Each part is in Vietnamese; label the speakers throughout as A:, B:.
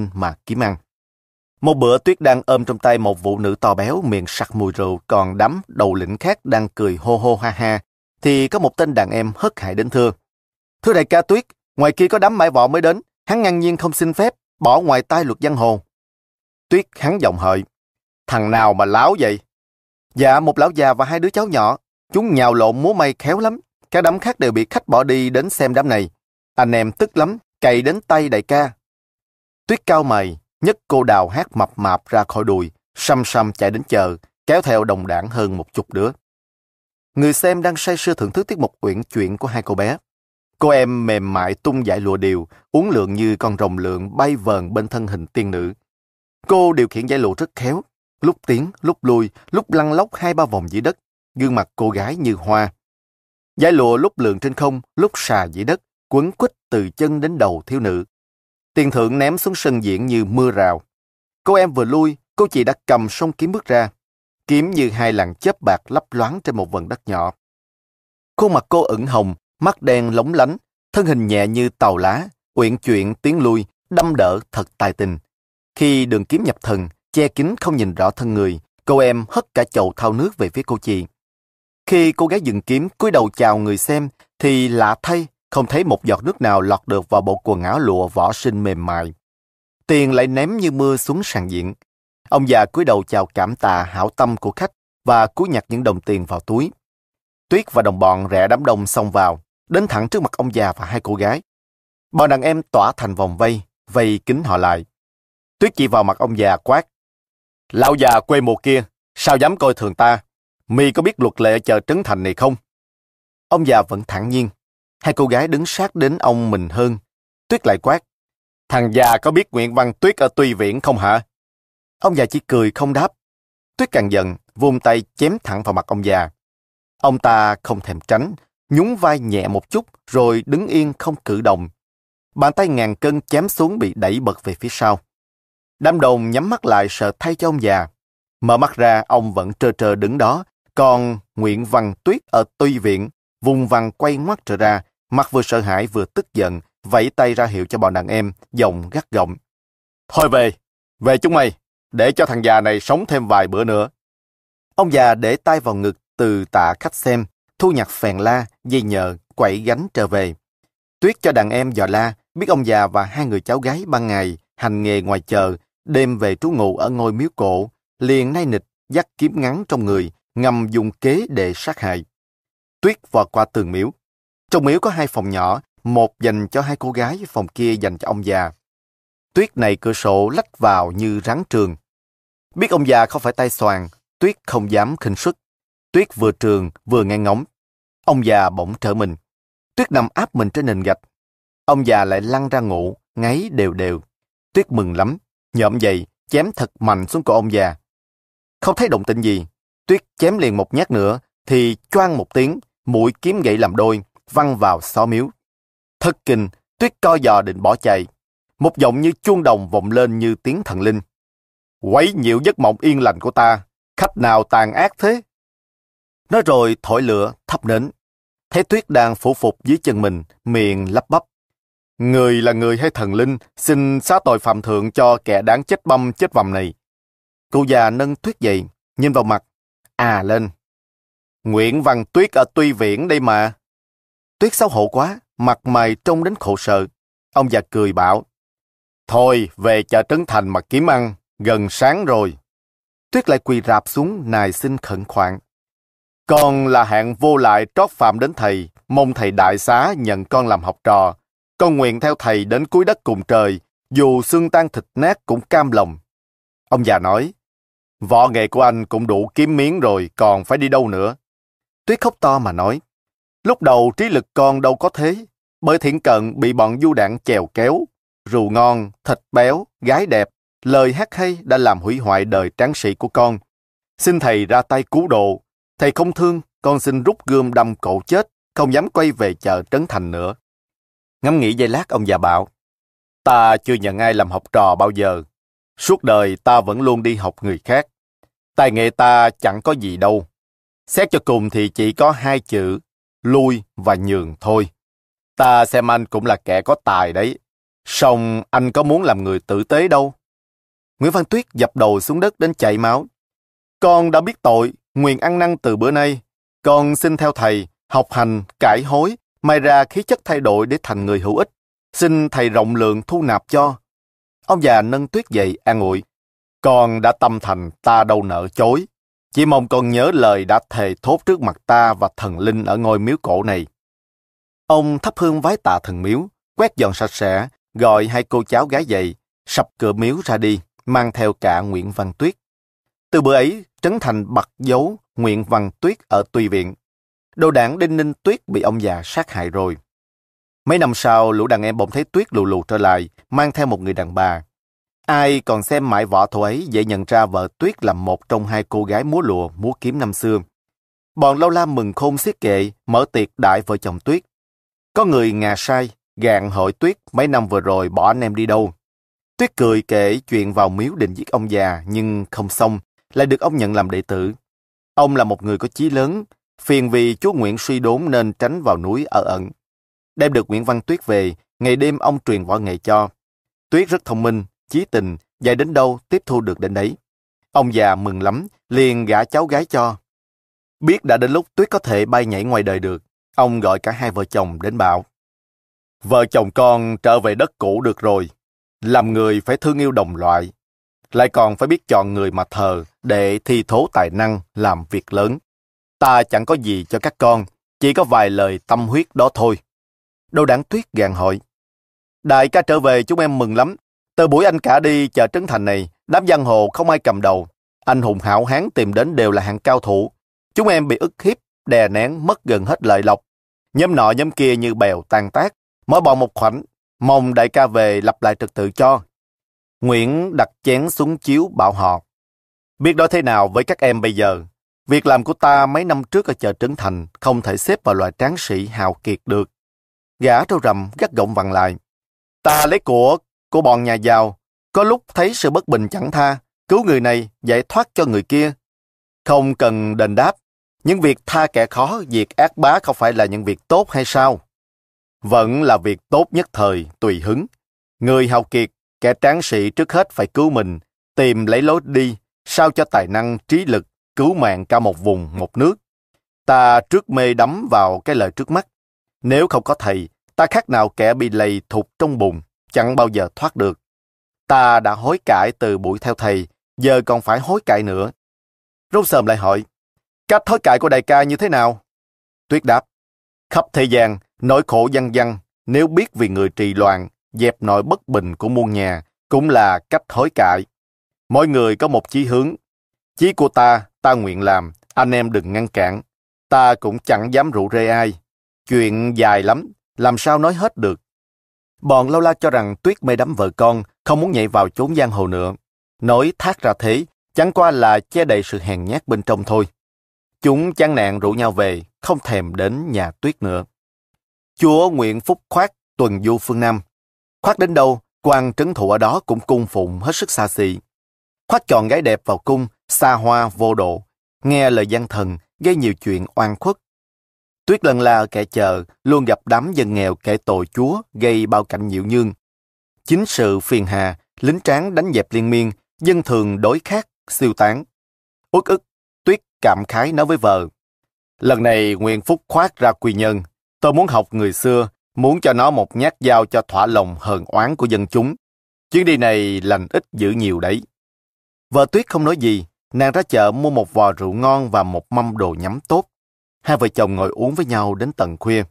A: lên mà kiếm ăn. Một bữa Tuyết đang ôm trong tay một vụ nữ to béo miệng sặc mùi rượu còn đám đầu lĩnh khác đang cười hô hô ha ha, thì có một tên đàn em hất hại đến thưa. Thưa đại ca Tuyết, ngoài kia có đám mãi vọ mới đến, hắn ngang nhiên không xin phép, bỏ ngoài tai luật giang hồ. Tuyết hắn giọng hợi, thằng nào mà láo vậy? Dạ, một lão già và hai đứa cháu nhỏ, chúng nhào lộn múa may khéo lắm, các đám khác đều bị khách bỏ đi đến xem đám này. Anh em tức lắm, cày đến tay đại ca. Tuyết cao mày, nhất cô đào hát mập mạp ra khỏi đùi, xăm xăm chạy đến chờ, kéo theo đồng đảng hơn một chục đứa. Người xem đang say sưa thưởng thức tiết mục uyển chuyển của hai cô bé. Cô em mềm mại tung dải lụa điều, uốn lượn như con rồng lượng bay vờn bên thân hình tiên nữ. Cô điều khiển dải lụa rất khéo, lúc tiến, lúc lui, lúc lăn lóc hai ba vòng dưới đất, gương mặt cô gái như hoa. Dải lụa lúc lượn trên không, lúc xà dưới đất, quấn quýt từ chân đến đầu thiếu nữ. Tiền thượng ném xuống sân diễn như mưa rào. Cô em vừa lui, cô chị đã cầm song kiếm bước ra. Kiếm như hai làn chớp bạc lấp loáng trên một vần đất nhỏ. Khuôn mặt cô ửng hồng, mắt đen lóng lánh, thân hình nhẹ như tàu lá, uyển chuyển tiến lui, đâm đỡ thật tài tình. Khi đường kiếm nhập thần, che kín không nhìn rõ thân người, cô em hất cả chậu thao nước về phía cô chị. Khi cô gái dừng kiếm cúi đầu chào người xem, thì lạ thay, không thấy một giọt nước nào lọt được vào bộ quần áo lụa vỏ sinh mềm mại. Tiền lại ném như mưa xuống sàn diện. Ông già cúi đầu chào cảm tạ hảo tâm của khách và cúi nhặt những đồng tiền vào túi. Tuyết và đồng bọn rẽ đám đông xông vào, đến thẳng trước mặt ông già và hai cô gái. Bọn đàn em tỏa thành vòng vây, vây kính họ lại. Tuyết chỉ vào mặt ông già quát. Lão già quê mùa kia, sao dám coi thường ta? Mi có biết luật lệ chợ Trấn Thành này không? Ông già vẫn thẳng nhiên. Hai cô gái đứng sát đến ông mình hơn. Tuyết lại quát. Thằng già có biết Nguyễn Văn Tuyết ở Tuy Viễn không hả? Ông già chỉ cười không đáp. Tuyết càng giận, vung tay chém thẳng vào mặt ông già. Ông ta không thèm tránh, nhún vai nhẹ một chút rồi đứng yên không cử động. Bàn tay ngàn cân chém xuống bị đẩy bật về phía sau. Đám đồng nhắm mắt lại sợ thay cho ông già. Mở mắt ra, ông vẫn trơ trơ đứng đó, còn Nguyễn Văn Tuyết ở Tuy Viện, vùng vằng quay ngoắt trở ra, mặt vừa sợ hãi vừa tức giận, vẫy tay ra hiệu cho bọn đàn em, giọng gắt gọng. Thôi về, về chúng mày, để cho thằng già này sống thêm vài bữa nữa. Ông già để tay vào ngực từ tạ khách xem, thu nhặt phèn la, dây nhờ, quậy gánh trở về. Tuyết cho đàn em dò la, biết ông già và hai người cháu gái ban ngày hành nghề ngoài chợ, đêm về trú ngụ ở ngôi miếu cổ, liền nay nịch, dắt kiếm ngắn trong người, ngầm dùng kế để sát hại. Tuyết vọt qua tường miếu. Trong miếu có hai phòng nhỏ, một dành cho hai cô gái, phòng kia dành cho ông già. Tuyết này cửa sổ lách vào như rắn trường. Biết ông già không phải tay xoàn, Tuyết không dám khinh suất. Tuyết vừa trường vừa nghe ngóng. Ông già bỗng trở mình. Tuyết nằm áp mình trên nền gạch. Ông già lại lăn ra ngủ, ngáy đều đều. Tuyết mừng lắm, nhộm dậy, chém thật mạnh xuống cổ ông già. Không thấy động tĩnh gì, Tuyết chém liền một nhát nữa, thì choang một tiếng, mũi kiếm gậy làm đôi, văng vào xó miếu. Thất kinh, Tuyết co giò định bỏ chạy. Một giọng như chuông đồng vọng lên như tiếng thần linh. Quấy nhiễu giấc mộng yên lành của ta, khách nào tàn ác thế? Nói rồi thổi lửa, thắp nến. Thấy Tuyết đang phủ phục dưới chân mình, miệng lắp bắp. Người là người hay thần linh, xin xá tội phạm thượng cho kẻ đáng chết băm chết vầm này. Cụ già nâng Tuyết dậy, nhìn vào mặt. À lên. Nguyễn Văn Tuyết ở Tuy Viễn đây mà. Tuyết xấu hổ quá, mặt mày trông đến khổ sợ. Ông già cười bảo. Thôi, về chợ Trấn Thành mà kiếm ăn, gần sáng rồi. Tuyết lại quỳ rạp xuống nài xin khẩn khoản. Con là hạng vô lại trót phạm đến thầy, mong thầy đại xá nhận con làm học trò. Con nguyện theo thầy đến cuối đất cùng trời, dù xương tan thịt nát cũng cam lòng. Ông già nói, võ nghệ của anh cũng đủ kiếm miếng rồi, còn phải đi đâu nữa. Tuyết khóc to mà nói, lúc đầu trí lực con đâu có thế, bởi thiện cận bị bọn du đạn chèo kéo, rượu ngon, thịt béo, gái đẹp, lời hát hay đã làm hủy hoại đời tráng sĩ của con. Xin thầy ra tay cứu độ, thầy không thương, con xin rút gươm đâm cổ chết, không dám quay về chợ Trấn Thành nữa. Ngắm nghĩ giây lát ông già bảo, ta chưa nhận ai làm học trò bao giờ. Suốt đời ta vẫn luôn đi học người khác. Tài nghệ ta chẳng có gì đâu. Xét cho cùng thì chỉ có hai chữ, lui và nhường thôi. Ta xem anh cũng là kẻ có tài đấy. Xong anh có muốn làm người tử tế đâu. Nguyễn Văn Tuyết dập đầu xuống đất đến chảy máu. Con đã biết tội, nguyện ăn năn từ bữa nay. Con xin theo thầy, học hành, cải hối, may ra khí chất thay đổi để thành người hữu ích. Xin thầy rộng lượng thu nạp cho. Ông già nâng Tuyết dậy an ủi. Con đã tâm thành, ta đâu nợ chối. Chỉ mong con nhớ lời đã thề thốt trước mặt ta và thần linh ở ngôi miếu cổ này. Ông thắp hương vái tạ thần miếu, quét dọn sạch sẽ, gọi hai cô cháu gái dậy, sập cửa miếu ra đi, mang theo cả Nguyễn Văn Tuyết. Từ bữa ấy, Trấn Thành bật dấu Nguyễn Văn Tuyết ở tùy viện. Đồ đảng Đinh Ninh Tuyết bị ông già sát hại rồi. Mấy năm sau, lũ đàn em bỗng thấy Tuyết lù lù trở lại, mang theo một người đàn bà. Ai còn xem mãi võ thủ ấy dễ nhận ra vợ Tuyết là một trong hai cô gái múa lụa, múa kiếm năm xưa. Bọn lâu la mừng khôn xiết kệ, mở tiệc đại vợ chồng Tuyết. Có người ngà sai, gạn hỏi Tuyết mấy năm vừa rồi bỏ anh em đi đâu. Tuyết cười kể chuyện vào miếu định giết ông già nhưng không xong, lại được ông nhận làm đệ tử. Ông là một người có chí lớn, phiền vì chúa Nguyễn suy đốn nên tránh vào núi ở ẩn. Đem được Nguyễn Văn Tuyết về, ngày đêm ông truyền võ nghệ cho. Tuyết rất thông minh, chí tình, dạy đến đâu tiếp thu được đến đấy. Ông già mừng lắm, liền gả cháu gái cho. Biết đã đến lúc Tuyết có thể bay nhảy ngoài đời được, ông gọi cả hai vợ chồng đến bảo. Vợ chồng con trở về đất cũ được rồi. Làm người phải thương yêu đồng loại. Lại còn phải biết chọn người mà thờ để thi thố tài năng làm việc lớn. Ta chẳng có gì cho các con, chỉ có vài lời tâm huyết đó thôi. Đô đáng tuyết gàn hỏi. Đại ca trở về chúng em mừng lắm. Từ buổi anh cả đi chợ Trấn Thành này, đám giang hồ không ai cầm đầu. Anh hùng hảo hán tìm đến đều là hạng cao thủ. Chúng em bị ức hiếp, đè nén, mất gần hết lợi lộc. Nhóm nọ nhóm kia như bèo tan tác, Mỗi bọn một khoảnh, mong đại ca về lập lại trật tự cho. Nguyễn đặt chén xuống chiếu bảo họ. Biết đó thế nào với các em bây giờ? Việc làm của ta mấy năm trước ở chợ Trấn Thành không thể xếp vào loại tráng sĩ hào kiệt được. Gã trâu rầm gắt gọng vặn lại. Ta lấy của của bọn nhà giàu, có lúc thấy sự bất bình chẳng tha, cứu người này, giải thoát cho người kia. Không cần đền đáp, những việc tha kẻ khó, việc ác bá không phải là những việc tốt hay sao? Vẫn là việc tốt nhất thời, tùy hứng. Người hào kiệt, kẻ tráng sĩ trước hết phải cứu mình, tìm lấy lối đi, sao cho tài năng, trí lực, cứu mạng cả một vùng, một nước. Ta trước mê đắm vào cái lời trước mắt. Nếu không có thầy, ta khác nào kẻ bị lầy thụt trong bùn, chẳng bao giờ thoát được. Ta đã hối cải từ buổi theo thầy, giờ còn phải hối cải nữa. Rốt sờm lại hỏi, cách hối cải của đại ca như thế nào? Tuyết đáp, khắp thế gian, Nỗi khổ dân dân, nếu biết vì người trì loạn, dẹp nỗi bất bình của muôn nhà, cũng là cách hối cải. Mỗi người có một chí hướng. Chí của ta, ta nguyện làm, anh em đừng ngăn cản. Ta cũng chẳng dám rủ rê ai. Chuyện dài lắm, làm sao nói hết được. Bọn lâu la cho rằng Tuyết mê đắm vợ con, không muốn nhảy vào chốn giang hồ nữa. Nói thác ra thế, chẳng qua là che đậy sự hèn nhát bên trong thôi. Chúng chán nạn rủ nhau về, không thèm đến nhà Tuyết nữa. Chúa nguyễn phúc khoát tuần du phương Nam. Khoát đến đâu, quan trấn thủ ở đó cũng cung phụng hết sức xa xỉ. Khoát chọn gái đẹp vào cung, xa hoa vô độ, nghe lời gian thần, gây nhiều chuyện oan khuất. Tuyết lần là kẻ chờ, luôn gặp đám dân nghèo kẻ tội chúa, gây bao cảnh nhiễu nhương. Chính sự phiền hà, lính tráng đánh dẹp liên miên, dân thường đối khác, siêu tán. Uất ức, Tuyết cảm khái nói với vợ. Lần này Nguyên phúc khoát ra quy nhân, Tôi muốn học người xưa, muốn cho nó một nhát dao cho thỏa lòng hờn oán của dân chúng. Chuyến đi này lành ít dữ nhiều đấy. Vợ Tuyết không nói gì, nàng ra chợ mua một vò rượu ngon và một mâm đồ nhắm tốt. Hai vợ chồng ngồi uống với nhau đến tận khuya.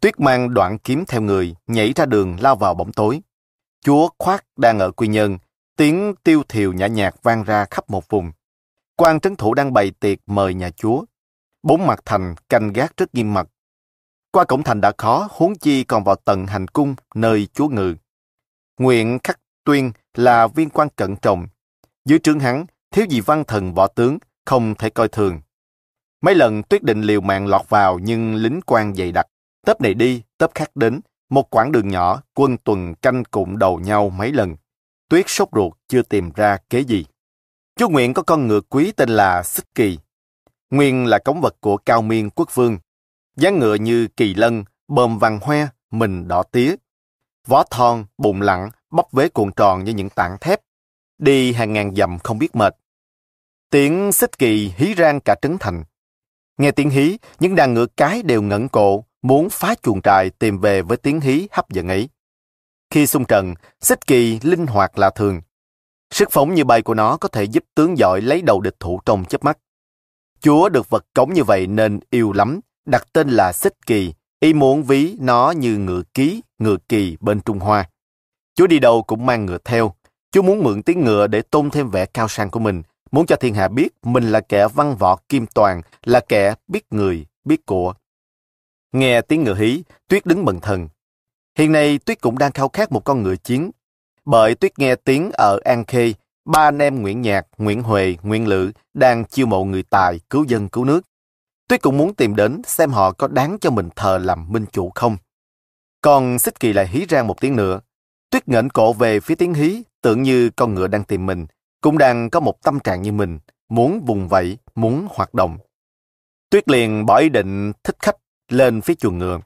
A: Tuyết mang đoạn kiếm theo người, nhảy ra đường lao vào bóng tối. Chúa khoát đang ở quy nhân, tiếng tiêu thiều nhã nhạc vang ra khắp một vùng. quan trấn thủ đang bày tiệc mời nhà chúa. Bốn mặt thành canh gác rất nghiêm mật, qua cổng thành đã khó, huống chi còn vào tận hành cung, nơi chúa ngự. Nguyện Khắc Tuyên là viên quan cận trọng. Dưới trướng hắn, thiếu gì văn thần võ tướng, không thể coi thường. Mấy lần tuyết định liều mạng lọt vào nhưng lính quan dày đặc. Tớp này đi, tớp khác đến. Một quãng đường nhỏ, quân tuần canh cụm đầu nhau mấy lần. Tuyết sốt ruột chưa tìm ra kế gì. Chúa Nguyện có con ngựa quý tên là Xích Kỳ. Nguyên là cống vật của cao miên quốc vương, dáng ngựa như kỳ lân, bờm vàng hoe, mình đỏ tía. vó thon, bụng lặng, bắp vế cuộn tròn như những tảng thép. Đi hàng ngàn dặm không biết mệt. Tiếng xích kỳ hí rang cả trấn thành. Nghe tiếng hí, những đàn ngựa cái đều ngẩn cổ, muốn phá chuồng trại tìm về với tiếng hí hấp dẫn ấy. Khi xung trận, xích kỳ linh hoạt lạ thường. Sức phóng như bay của nó có thể giúp tướng giỏi lấy đầu địch thủ trong chớp mắt. Chúa được vật cống như vậy nên yêu lắm, đặt tên là xích kỳ, ý muốn ví nó như ngựa ký, ngựa kỳ bên Trung Hoa. Chúa đi đâu cũng mang ngựa theo. Chúa muốn mượn tiếng ngựa để tôn thêm vẻ cao sang của mình, muốn cho thiên hạ biết mình là kẻ văn võ kim toàn, là kẻ biết người, biết của. Nghe tiếng ngựa hí, Tuyết đứng bần thần. Hiện nay Tuyết cũng đang khao khát một con ngựa chiến. Bởi Tuyết nghe tiếng ở An Khê, ba anh em Nguyễn Nhạc, Nguyễn Huệ, Nguyễn Lự đang chiêu mộ người tài, cứu dân, cứu nước. Tuyết cũng muốn tìm đến xem họ có đáng cho mình thờ làm minh chủ không. Còn Xích Kỳ lại hí ra một tiếng nữa. Tuyết ngẩng cổ về phía tiếng hí, tưởng như con ngựa đang tìm mình, cũng đang có một tâm trạng như mình, muốn vùng vẫy, muốn hoạt động. Tuyết liền bỏ ý định thích khách lên phía chuồng ngựa.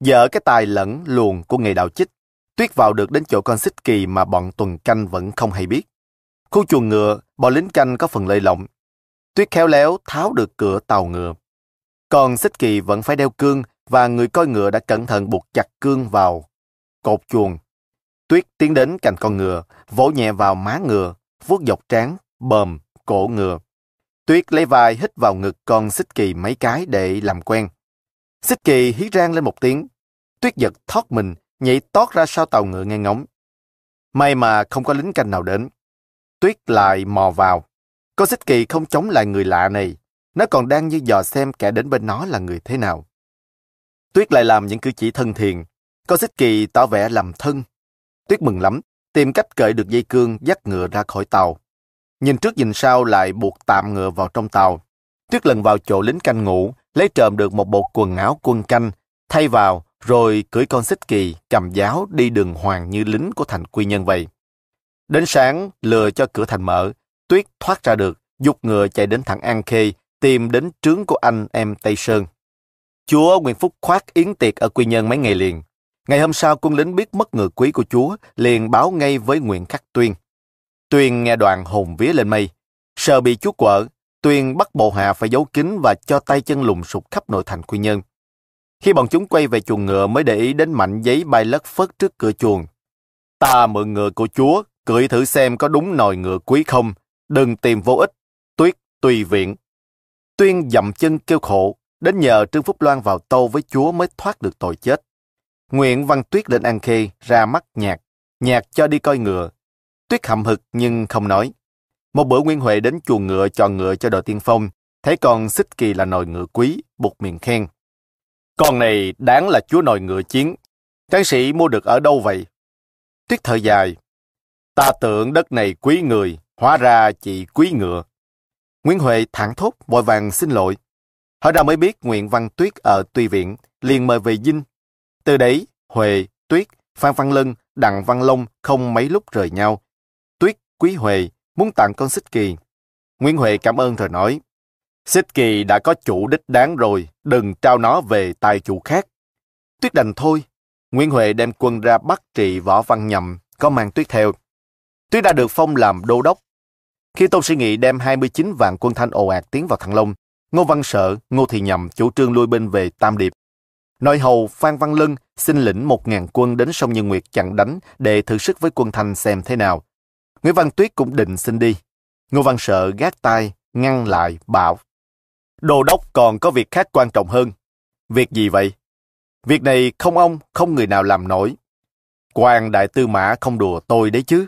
A: Dở cái tài lẫn luồn của nghề đạo chích, Tuyết vào được đến chỗ con xích kỳ mà bọn tuần canh vẫn không hay biết. Khu chuồng ngựa, bọn lính canh có phần lơi lộng. Tuyết khéo léo tháo được cửa tàu ngựa. Còn xích kỳ vẫn phải đeo cương và người coi ngựa đã cẩn thận buộc chặt cương vào cột chuồng. Tuyết tiến đến cạnh con ngựa, vỗ nhẹ vào má ngựa, vuốt dọc trán, bờm, cổ ngựa. Tuyết lấy vai hít vào ngực con xích kỳ mấy cái để làm quen. Xích kỳ hí rang lên một tiếng. Tuyết giật thoát mình, nhảy tót ra sau tàu ngựa nghe ngóng. May mà không có lính canh nào đến. Tuyết lại mò vào. Con xích kỳ không chống lại người lạ này. Nó còn đang như dò xem kẻ đến bên nó là người thế nào. Tuyết lại làm những cử chỉ thân thiện. Con xích kỳ tỏ vẻ làm thân. Tuyết mừng lắm, tìm cách cởi được dây cương dắt ngựa ra khỏi tàu. Nhìn trước nhìn sau lại buộc tạm ngựa vào trong tàu. Tuyết lần vào chỗ lính canh ngủ, lấy trộm được một bộ quần áo quân canh, thay vào, rồi cưỡi con xích kỳ, cầm giáo đi đường hoàng như lính của thành quy nhân vậy. Đến sáng, lừa cho cửa thành mở, Tuyết thoát ra được, dục ngựa chạy đến thẳng An Khê, tìm đến trướng của anh em Tây Sơn. Chúa Nguyễn Phúc khoát yến tiệc ở Quy Nhân mấy ngày liền. Ngày hôm sau quân lính biết mất ngựa quý của chúa, liền báo ngay với Nguyễn Khắc Tuyên. Tuyên nghe đoàn hồn vía lên mây. Sợ bị chúa quở, Tuyên bắt bộ hạ phải giấu kín và cho tay chân lùng sục khắp nội thành Quy Nhân. Khi bọn chúng quay về chuồng ngựa mới để ý đến mảnh giấy bay lất phất trước cửa chuồng. Ta mượn ngựa của chúa, cưỡi thử xem có đúng nồi ngựa quý không, đừng tìm vô ích, tuyết, tùy viện. Tuyên dậm chân kêu khổ, đến nhờ Trương Phúc Loan vào tâu với chúa mới thoát được tội chết. Nguyễn Văn Tuyết lên An Khê, ra mắt nhạc, nhạc cho đi coi ngựa. Tuyết hậm hực nhưng không nói. Một bữa Nguyên Huệ đến chuồng ngựa chọn ngựa cho đội tiên phong, thấy con xích kỳ là nồi ngựa quý, buộc miệng khen. Con này đáng là chúa nồi ngựa chiến. Tráng sĩ mua được ở đâu vậy? Tuyết thở dài. Ta tưởng đất này quý người, hóa ra chỉ quý ngựa. Nguyễn Huệ thẳng thốt, vội vàng xin lỗi. Hỏi ra mới biết Nguyễn Văn Tuyết ở Tùy Viện, liền mời về dinh. Từ đấy, Huệ, Tuyết, Phan Văn Lân, Đặng Văn Long không mấy lúc rời nhau. Tuyết, Quý Huệ muốn tặng con xích kỳ. Nguyễn Huệ cảm ơn rồi nói, xích kỳ đã có chủ đích đáng rồi, đừng trao nó về tài chủ khác. Tuyết đành thôi. Nguyễn Huệ đem quân ra bắt trị võ văn nhậm có mang Tuyết theo. Tuyết đã được phong làm đô đốc. Khi Tôn Sĩ Nghị đem 29 vạn quân thanh ồ ạt tiến vào Thăng Long, Ngô Văn Sợ, Ngô Thị Nhậm chủ trương lui binh về Tam Điệp. Nội hầu Phan Văn Lân xin lĩnh một ngàn quân đến sông Như Nguyệt chặn đánh để thử sức với quân Thanh xem thế nào. Nguyễn Văn Tuyết cũng định xin đi. Ngô Văn Sợ gác tay, ngăn lại, bảo. Đô đốc còn có việc khác quan trọng hơn. Việc gì vậy? Việc này không ông, không người nào làm nổi. quan đại tư mã không đùa tôi đấy chứ.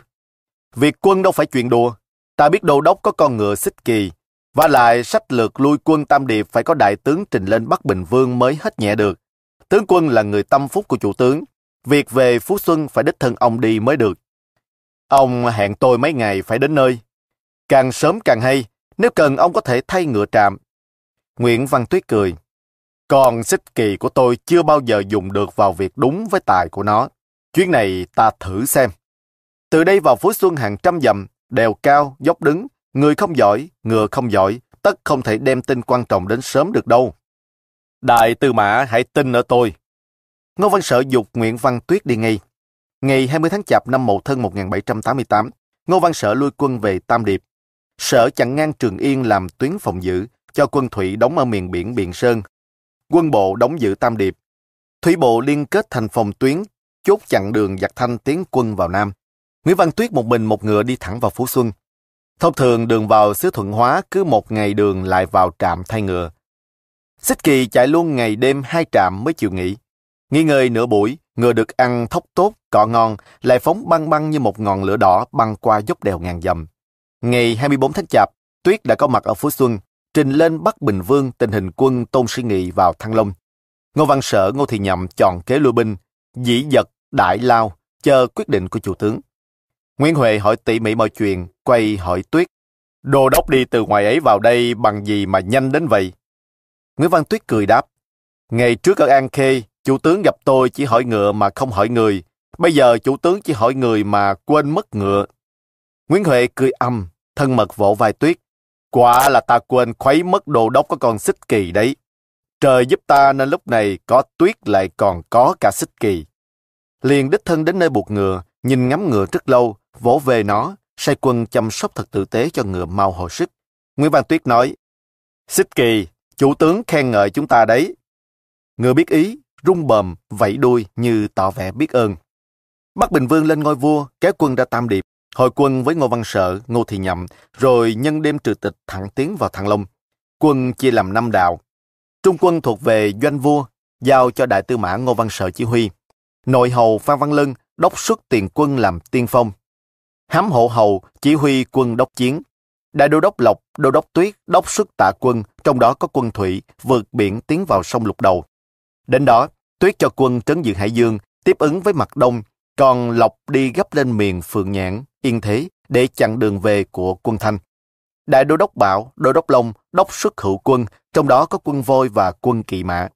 A: Việc quân đâu phải chuyện đùa. Ta biết đô đốc có con ngựa xích kỳ, và lại sách lược lui quân Tam Điệp phải có đại tướng trình lên Bắc Bình Vương mới hết nhẹ được. Tướng quân là người tâm phúc của chủ tướng. Việc về Phú Xuân phải đích thân ông đi mới được. Ông hẹn tôi mấy ngày phải đến nơi. Càng sớm càng hay, nếu cần ông có thể thay ngựa trạm. Nguyễn Văn Tuyết cười. Còn xích kỳ của tôi chưa bao giờ dùng được vào việc đúng với tài của nó. Chuyến này ta thử xem. Từ đây vào Phú Xuân hàng trăm dặm, đèo cao, dốc đứng, người không giỏi, ngựa không giỏi, tất không thể đem tin quan trọng đến sớm được đâu. Đại tư mã hãy tin ở tôi. Ngô Văn sở dục Nguyễn Văn Tuyết đi ngay. Ngày 20 tháng Chạp năm Mậu Thân 1788, Ngô Văn Sở lui quân về Tam Điệp. Sở chặn ngang Trường Yên làm tuyến phòng giữ, cho quân thủy đóng ở miền biển Biện Sơn. Quân bộ đóng giữ Tam Điệp. Thủy bộ liên kết thành phòng tuyến, chốt chặn đường giặc thanh tiến quân vào Nam. Nguyễn Văn Tuyết một mình một ngựa đi thẳng vào Phú Xuân. Thông thường đường vào xứ Thuận Hóa cứ một ngày đường lại vào trạm thay ngựa. Xích Kỳ chạy luôn ngày đêm hai trạm mới chịu nghỉ. Nghỉ ngơi nửa buổi, ngựa được ăn thóc tốt, cọ ngon, lại phóng băng băng như một ngọn lửa đỏ băng qua dốc đèo ngàn dầm. Ngày 24 tháng Chạp, Tuyết đã có mặt ở Phú Xuân, trình lên Bắc Bình Vương tình hình quân Tôn Sĩ Nghị vào Thăng Long. Ngô Văn Sở, Ngô Thị Nhậm chọn kế lui binh, dĩ giật, đại lao, chờ quyết định của chủ tướng. Nguyễn Huệ hỏi tỉ mỉ mọi chuyện, quay hỏi Tuyết. đồ đốc đi từ ngoài ấy vào đây bằng gì mà nhanh đến vậy? Nguyễn Văn Tuyết cười đáp. Ngày trước ở An Khê, chủ tướng gặp tôi chỉ hỏi ngựa mà không hỏi người. Bây giờ chủ tướng chỉ hỏi người mà quên mất ngựa. Nguyễn Huệ cười âm, thân mật vỗ vai Tuyết. Quả là ta quên khuấy mất đồ đốc có con xích kỳ đấy. Trời giúp ta nên lúc này có Tuyết lại còn có cả xích kỳ. Liền đích thân đến nơi buộc ngựa, nhìn ngắm ngựa rất lâu, vỗ về nó, sai quân chăm sóc thật tử tế cho ngựa mau hồi sức. Nguyễn Văn Tuyết nói, Xích kỳ, chủ tướng khen ngợi chúng ta đấy. Ngựa biết ý, rung bầm, vẫy đuôi như tỏ vẻ biết ơn. Bắc Bình Vương lên ngôi vua, kéo quân ra Tam Điệp, hội quân với Ngô Văn Sợ, Ngô Thị Nhậm, rồi nhân đêm trừ tịch thẳng tiến vào Thăng Long. Quân chia làm năm đạo. Trung quân thuộc về doanh vua, giao cho đại tư mã Ngô Văn Sợ chỉ huy. Nội hầu Phan Văn Lân đốc xuất tiền quân làm tiên phong. Hám hộ hầu chỉ huy quân đốc chiến. Đại đô đốc Lộc, đô đốc Tuyết đốc xuất tạ quân, trong đó có quân thủy, vượt biển tiến vào sông Lục Đầu. Đến đó, Tuyết cho quân trấn giữ Hải Dương, tiếp ứng với mặt đông, còn Lộc đi gấp lên miền Phượng Nhãn, Yên Thế để chặn đường về của quân Thanh. Đại đô đốc Bảo, đô đốc Long đốc xuất hữu quân, trong đó có quân voi và quân kỵ mã.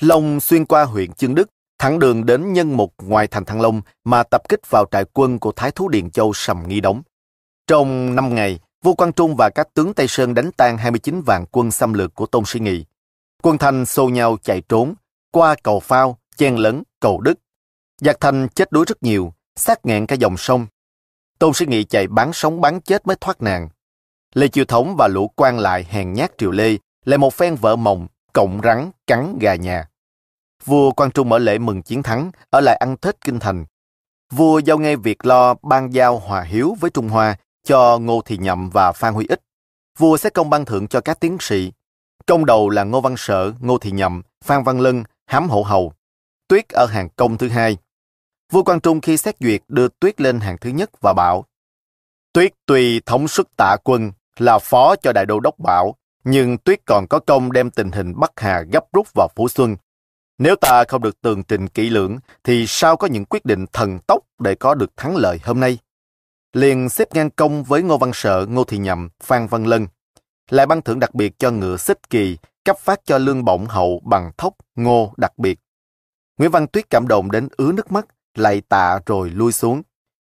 A: Long xuyên qua huyện Chương Đức, thẳng đường đến nhân mục ngoài thành Thăng Long mà tập kích vào trại quân của Thái thú Điền Châu Sầm Nghi đóng Trong 5 ngày, vua Quang Trung và các tướng Tây Sơn đánh tan 29 vạn quân xâm lược của Tôn Sĩ Nghị. Quân Thanh xô nhau chạy trốn, qua cầu Phao, chen lấn, cầu Đức. Giặc Thanh chết đuối rất nhiều, sát nghẹn cả dòng sông. Tôn Sĩ Nghị chạy bán sống bán chết mới thoát nạn. Lê Chiêu Thống và lũ quan lại hèn nhát Triều Lê lại một phen vợ mộng, cộng rắn, cắn gà nhà. Vua Quang Trung mở lễ mừng chiến thắng, ở lại ăn Tết Kinh Thành. Vua giao ngay việc lo ban giao hòa hiếu với Trung Hoa cho Ngô Thị Nhậm và Phan Huy Ích. Vua sẽ công ban thưởng cho các tiến sĩ. Công đầu là Ngô Văn Sở, Ngô Thị Nhậm, Phan Văn Lân, Hám Hổ Hầu. Tuyết ở hàng công thứ hai. Vua Quang Trung khi xét duyệt đưa Tuyết lên hàng thứ nhất và bảo Tuyết tùy thống suất tạ quân là phó cho đại đô đốc Bảo, nhưng Tuyết còn có công đem tình hình Bắc Hà gấp rút vào Phú Xuân. Nếu ta không được tường trình kỹ lưỡng, thì sao có những quyết định thần tốc để có được thắng lợi hôm nay? Liền xếp ngang công với Ngô Văn Sợ, Ngô Thị Nhậm, Phan Văn Lân. Lại ban thưởng đặc biệt cho ngựa xích kỳ, cấp phát cho lương bổng hậu bằng thóc, ngô đặc biệt. Nguyễn Văn Tuyết cảm động đến ứa nước mắt, lại tạ rồi lui xuống.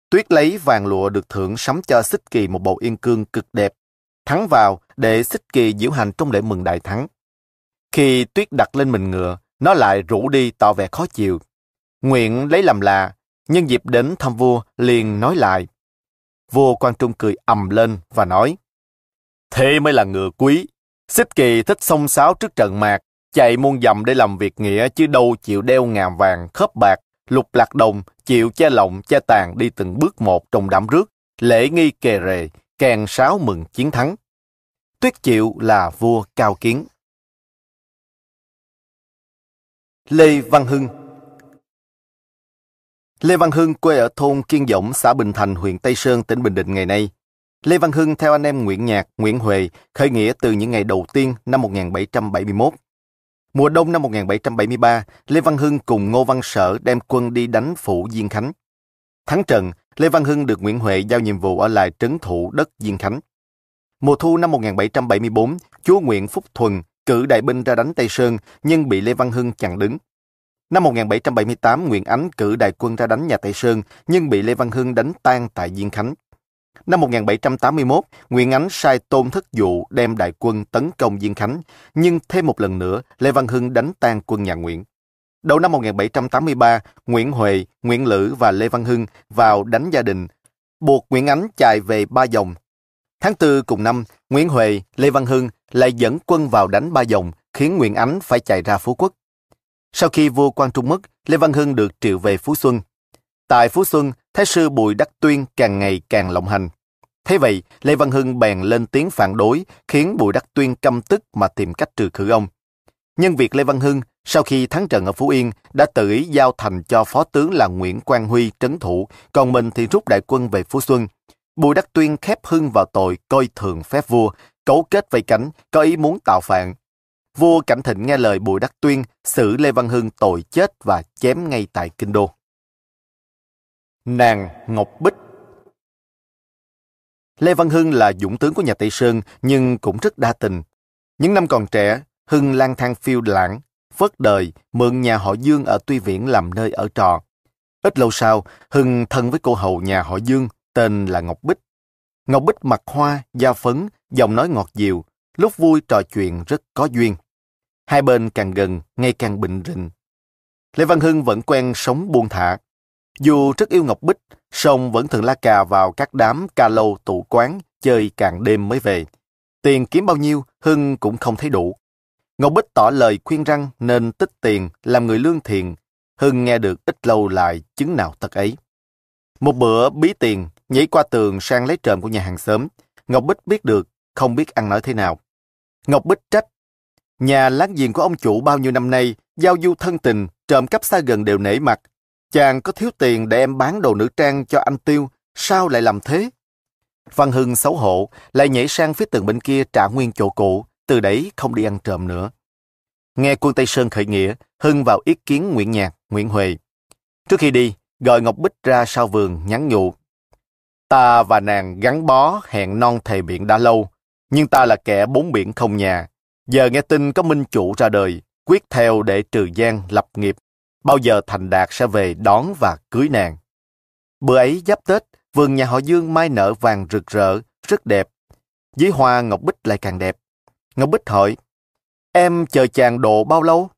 A: Tuyết lấy vàng lụa được thưởng sắm cho xích kỳ một bộ yên cương cực đẹp. Thắng vào để xích kỳ diễu hành trong lễ mừng đại thắng. Khi Tuyết đặt lên mình ngựa, nó lại rủ đi tỏ vẻ khó chịu. Nguyện lấy làm lạ, nhân dịp đến thăm vua liền nói lại. Vua Quang Trung cười ầm lên và nói, Thế mới là ngựa quý. Xích kỳ thích sông sáo trước trận mạc, chạy muôn dặm để làm việc nghĩa chứ đâu chịu đeo ngàm vàng, khớp bạc, lục lạc đồng, chịu che lộng, che tàn đi từng bước một trong đám rước, lễ nghi kề rề, kèn sáo mừng chiến thắng. Tuyết chịu là vua cao kiến. Lê Văn Hưng Lê Văn Hưng quê ở thôn Kiên Dũng, xã Bình Thành, huyện Tây Sơn, tỉnh Bình Định ngày nay. Lê Văn Hưng theo anh em Nguyễn Nhạc, Nguyễn Huệ khởi nghĩa từ những ngày đầu tiên năm 1771. Mùa đông năm 1773, Lê Văn Hưng cùng Ngô Văn Sở đem quân đi đánh phủ Diên Khánh. Thắng trận, Lê Văn Hưng được Nguyễn Huệ giao nhiệm vụ ở lại trấn thủ đất Diên Khánh. Mùa thu năm 1774, chúa Nguyễn Phúc Thuần cử đại binh ra đánh Tây Sơn nhưng bị Lê Văn Hưng chặn đứng. Năm 1778, Nguyễn Ánh cử đại quân ra đánh nhà Tây Sơn nhưng bị Lê Văn Hưng đánh tan tại Diên Khánh. Năm 1781, Nguyễn Ánh sai Tôn Thất Dụ đem đại quân tấn công Diên Khánh, nhưng thêm một lần nữa, Lê Văn Hưng đánh tan quân nhà Nguyễn. Đầu năm 1783, Nguyễn Huệ, Nguyễn Lữ và Lê Văn Hưng vào đánh gia đình, buộc Nguyễn Ánh chạy về Ba Dòng. Tháng 4 cùng năm, Nguyễn Huệ, Lê Văn Hưng lại dẫn quân vào đánh Ba Dòng, khiến Nguyễn Ánh phải chạy ra Phú Quốc. Sau khi vua Quang Trung mất, Lê Văn Hưng được triệu về Phú Xuân. Tại Phú Xuân, Thái sư Bùi Đắc Tuyên càng ngày càng lộng hành. Thế vậy, Lê Văn Hưng bèn lên tiếng phản đối, khiến Bùi Đắc Tuyên căm tức mà tìm cách trừ khử ông. Nhân việc Lê Văn Hưng, sau khi thắng trận ở Phú Yên, đã tự ý giao thành cho phó tướng là Nguyễn Quang Huy trấn thủ, còn mình thì rút đại quân về Phú Xuân. Bùi Đắc Tuyên khép Hưng vào tội coi thường phép vua, cấu kết vây cánh, có ý muốn tạo phản. Vua Cảnh Thịnh nghe lời Bùi Đắc Tuyên, xử Lê Văn Hưng tội chết và chém ngay tại Kinh Đô. Nàng Ngọc Bích Lê Văn Hưng là dũng tướng của nhà Tây Sơn nhưng cũng rất đa tình. Những năm còn trẻ, Hưng lang thang phiêu lãng, phớt đời, mượn nhà họ Dương ở Tuy Viễn làm nơi ở trọ Ít lâu sau, Hưng thân với cô hầu nhà họ Dương, tên là Ngọc Bích. Ngọc Bích mặt hoa, da phấn, giọng nói ngọt dịu, lúc vui trò chuyện rất có duyên. Hai bên càng gần, ngày càng bình rình. Lê Văn Hưng vẫn quen sống buông thả. Dù rất yêu Ngọc Bích, song vẫn thường la cà vào các đám ca lâu tụ quán, chơi càng đêm mới về. Tiền kiếm bao nhiêu, Hưng cũng không thấy đủ. Ngọc Bích tỏ lời khuyên răng nên tích tiền, làm người lương thiện. Hưng nghe được ít lâu lại chứng nào thật ấy. Một bữa bí tiền, nhảy qua tường sang lấy trộm của nhà hàng xóm. Ngọc Bích biết được, không biết ăn nói thế nào. Ngọc Bích trách. Nhà láng giềng của ông chủ bao nhiêu năm nay, giao du thân tình, trộm cắp xa gần đều nể mặt. Chàng có thiếu tiền để em bán đồ nữ trang cho anh tiêu, sao lại làm thế? Văn Hưng xấu hổ, lại nhảy sang phía tường bên kia trả nguyên chỗ cũ, từ đấy không đi ăn trộm nữa. Nghe quân Tây Sơn khởi nghĩa, Hưng vào ý kiến Nguyễn Nhạc, Nguyễn Huệ. Trước khi đi, gọi Ngọc Bích ra sau vườn nhắn nhủ. Ta và nàng gắn bó hẹn non thề biển đã lâu, nhưng ta là kẻ bốn biển không nhà. Giờ nghe tin có minh chủ ra đời, quyết theo để trừ gian lập nghiệp. Bao giờ thành đạt sẽ về đón và cưới nàng. Bữa ấy giáp Tết, vườn nhà họ Dương mai nở vàng rực rỡ, rất đẹp. Dưới hoa Ngọc Bích lại càng đẹp. Ngọc Bích hỏi, em chờ chàng độ bao lâu?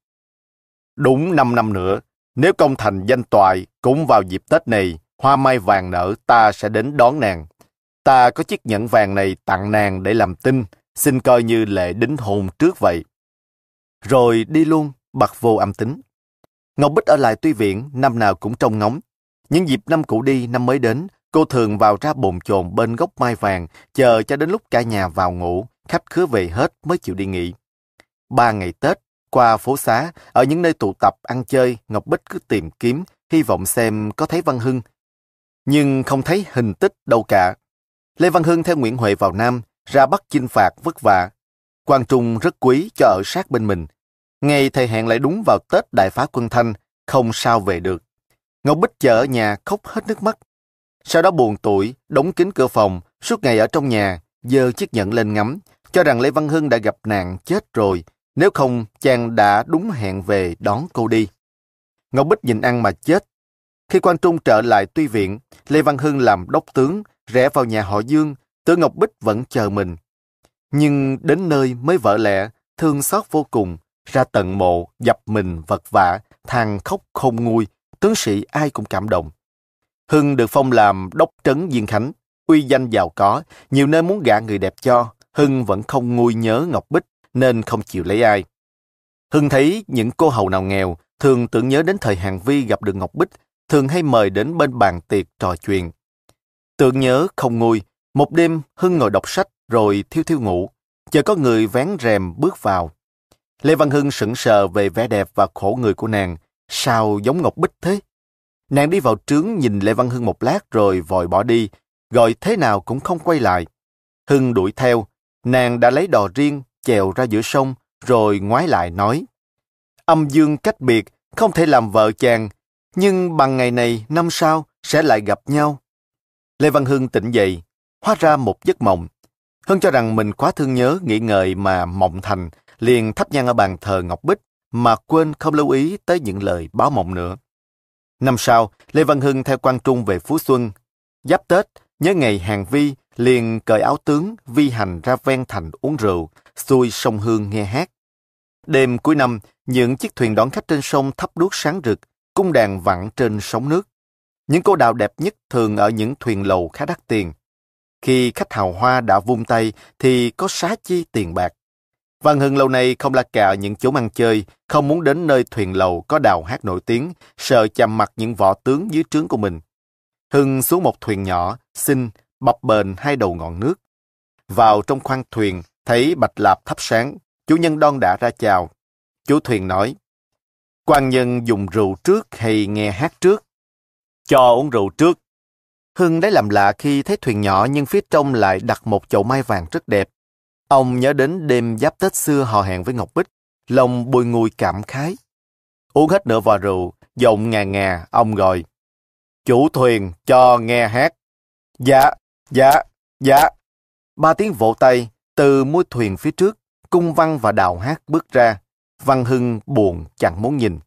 A: Đúng 5 năm nữa, nếu công thành danh toại cũng vào dịp Tết này, hoa mai vàng nở ta sẽ đến đón nàng. Ta có chiếc nhẫn vàng này tặng nàng để làm tin, xin coi như lễ đính hôn trước vậy. Rồi đi luôn, bật vô âm tính. Ngọc Bích ở lại tuy viện, năm nào cũng trông ngóng. Những dịp năm cũ đi, năm mới đến, cô thường vào ra bồn chồn bên gốc mai vàng, chờ cho đến lúc cả nhà vào ngủ, khách khứa về hết mới chịu đi nghỉ. Ba ngày Tết, qua phố xá, ở những nơi tụ tập ăn chơi, Ngọc Bích cứ tìm kiếm, hy vọng xem có thấy Văn Hưng. Nhưng không thấy hình tích đâu cả. Lê Văn Hưng theo Nguyễn Huệ vào Nam, ra Bắc chinh phạt vất vả. Quang Trung rất quý cho ở sát bên mình. Ngày thầy hẹn lại đúng vào Tết Đại phá quân Thanh, không sao về được. Ngọc Bích chờ ở nhà khóc hết nước mắt. Sau đó buồn tuổi, đóng kín cửa phòng, suốt ngày ở trong nhà, dơ chiếc nhẫn lên ngắm, cho rằng Lê Văn Hưng đã gặp nạn chết rồi, nếu không chàng đã đúng hẹn về đón cô đi. Ngọc Bích nhìn ăn mà chết. Khi quan trung trở lại tuy viện, Lê Văn Hưng làm đốc tướng, rẽ vào nhà họ Dương, Tử Ngọc Bích vẫn chờ mình. Nhưng đến nơi mới vỡ lẽ, thương xót vô cùng, ra tận mộ, dập mình vật vả, thằng khóc không nguôi, tướng sĩ ai cũng cảm động. Hưng được phong làm đốc trấn Diên Khánh, uy danh giàu có, nhiều nơi muốn gả người đẹp cho, Hưng vẫn không nguôi nhớ Ngọc Bích nên không chịu lấy ai. Hưng thấy những cô hầu nào nghèo thường tưởng nhớ đến thời Hàng Vi gặp được Ngọc Bích, thường hay mời đến bên bàn tiệc trò chuyện. Tưởng nhớ không nguôi, một đêm Hưng ngồi đọc sách rồi thiêu thiêu ngủ, chờ có người vén rèm bước vào. Lê Văn Hưng sững sờ về vẻ đẹp và khổ người của nàng, sao giống Ngọc Bích thế? Nàng đi vào trướng nhìn Lê Văn Hưng một lát rồi vội bỏ đi, gọi thế nào cũng không quay lại. Hưng đuổi theo, nàng đã lấy đò riêng, chèo ra giữa sông, rồi ngoái lại nói. Âm dương cách biệt, không thể làm vợ chàng, nhưng bằng ngày này năm sau sẽ lại gặp nhau. Lê Văn Hưng tỉnh dậy, hóa ra một giấc mộng. Hưng cho rằng mình quá thương nhớ, nghĩ ngợi mà mộng thành, liền thắp nhang ở bàn thờ Ngọc Bích, mà quên không lưu ý tới những lời báo mộng nữa. Năm sau, Lê Văn Hưng theo quan trung về Phú Xuân. Giáp Tết, nhớ ngày hàng vi, liền cởi áo tướng, vi hành ra ven thành uống rượu, xuôi sông Hương nghe hát. Đêm cuối năm, những chiếc thuyền đón khách trên sông thắp đuốc sáng rực, cung đàn vặn trên sóng nước. Những cô đào đẹp nhất thường ở những thuyền lầu khá đắt tiền. Khi khách hào hoa đã vung tay thì có xá chi tiền bạc. Văn Hưng lâu nay không la cà những chỗ ăn chơi, không muốn đến nơi thuyền lầu có đào hát nổi tiếng, sợ chạm mặt những võ tướng dưới trướng của mình. Hưng xuống một thuyền nhỏ, xinh, bập bền hai đầu ngọn nước. Vào trong khoang thuyền, thấy bạch lạp thắp sáng, chủ nhân đon đã ra chào. Chủ thuyền nói, quan nhân dùng rượu trước hay nghe hát trước? Cho uống rượu trước. Hưng lấy làm lạ khi thấy thuyền nhỏ nhưng phía trong lại đặt một chậu mai vàng rất đẹp. Ông nhớ đến đêm giáp Tết xưa hò hẹn với Ngọc Bích, lòng bùi ngùi cảm khái. Uống hết nửa vò rượu, giọng ngà ngà, ông gọi. Chủ thuyền cho nghe hát. Dạ, dạ, dạ. Ba tiếng vỗ tay, từ mũi thuyền phía trước, cung văn và đào hát bước ra. Văn Hưng buồn chẳng muốn nhìn.